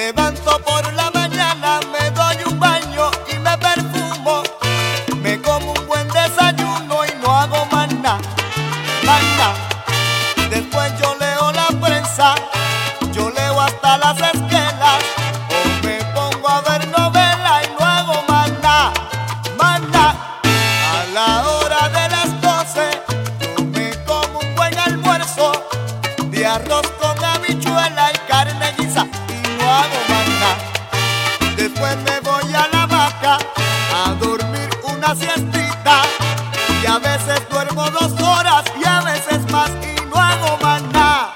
levanto por la mañana, me doy un baño y me perfumo. Me como un buen desayuno y no hago más nada. Siestita y a veces duermo dos horas y a veces más y no hago más nada.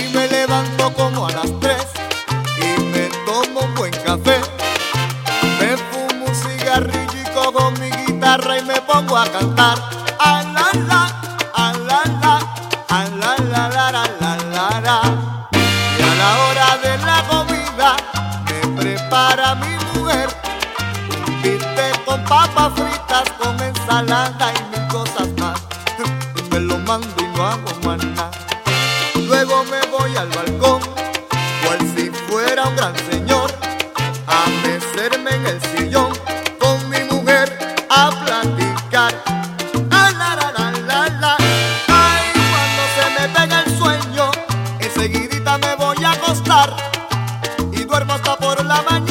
y me levanto como a las y me pongo a cantar. A la la, la la, la la la. Y a la hora de la comida me prepara mi mujer un bistec con papas fritas, con ensalada y mil cosas más. Me lo mando y no hago más nada. Luego me voy al balcón, cual si fuera un gran señor, a mecerme en el sillón me voy a acostar y duermo hasta por la mañana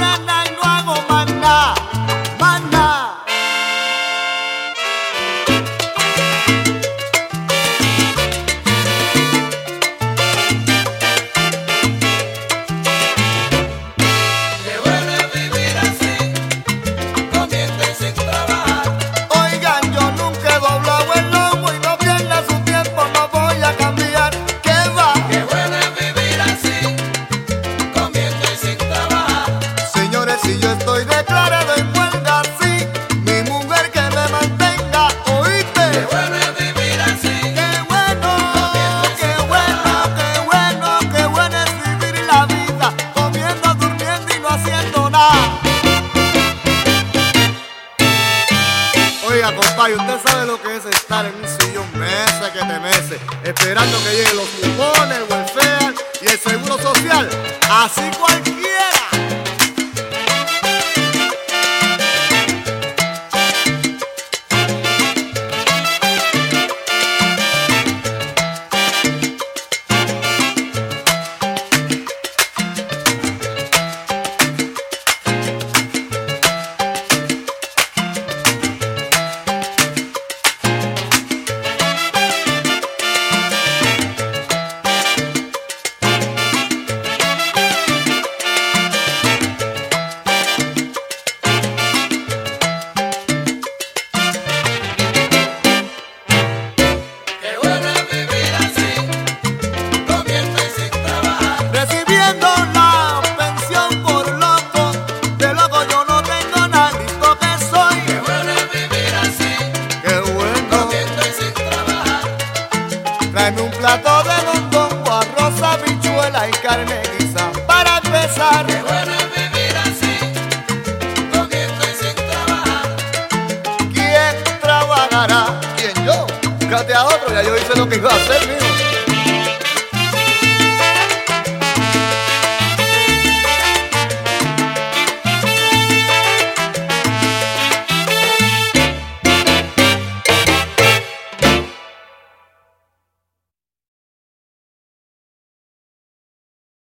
Compadre, usted sabe lo que es estar en un sillón meses que te meses, esperando que lleguen los cupones, el welfare y el seguro social. Así cualquiera. Plato de mondongo, arroz, habichuela y carne guisa para empezar. Qué bueno es vivir así, comiendo y sin trabajar. ¿Quién trabajará? ¿Quién yo? Búscate a otro, ya yo hice lo que iba a hacer, mijo.